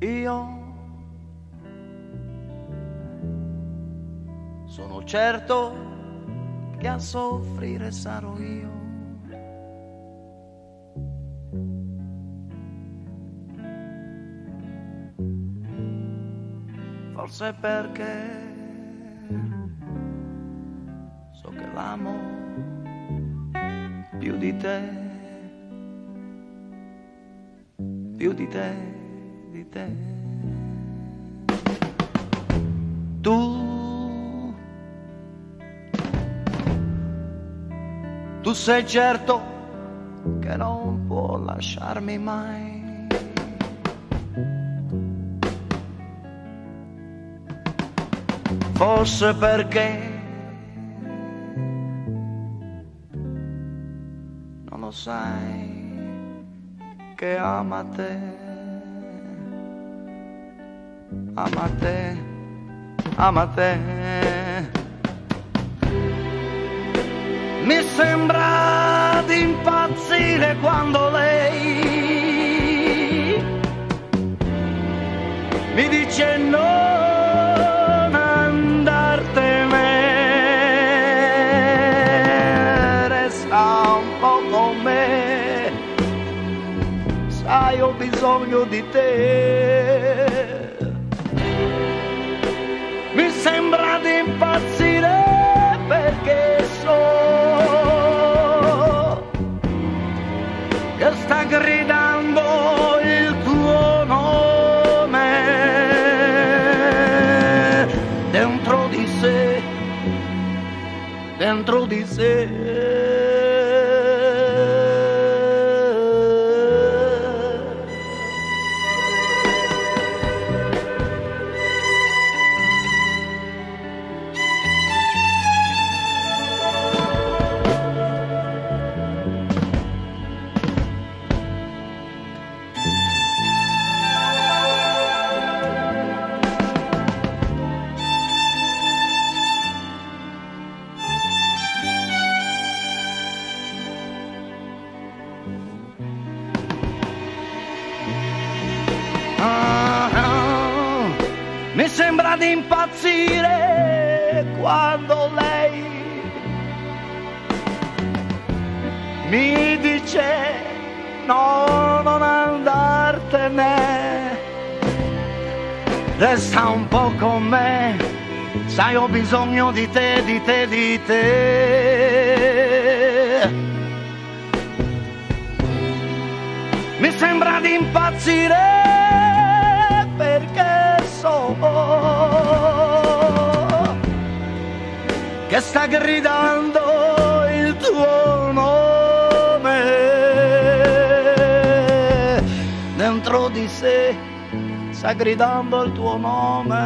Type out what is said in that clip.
Io sono certo che a soffrire sarò io. Forse perché so che l'amo più di te, più di te, di te. Tu, tu sei certo che non può lasciarmi mai. Forse perché non lo sai che ama te, ama te, ama te. Mi sembra di impazzire quando lei mi dice non andartene, resta un po' con sai ho bisogno di te. Sembra di impazzire perché so che sta gridando il tuo nome dentro di sé, dentro di sé. Mi sembra di impazzire quando lei mi dice no, non andartene, resta un po' con me, sai ho bisogno di te, di te, di te. Mi sembra di impazzire che sta gridando il tuo nome. Dentro di sé sta gridando il tuo nome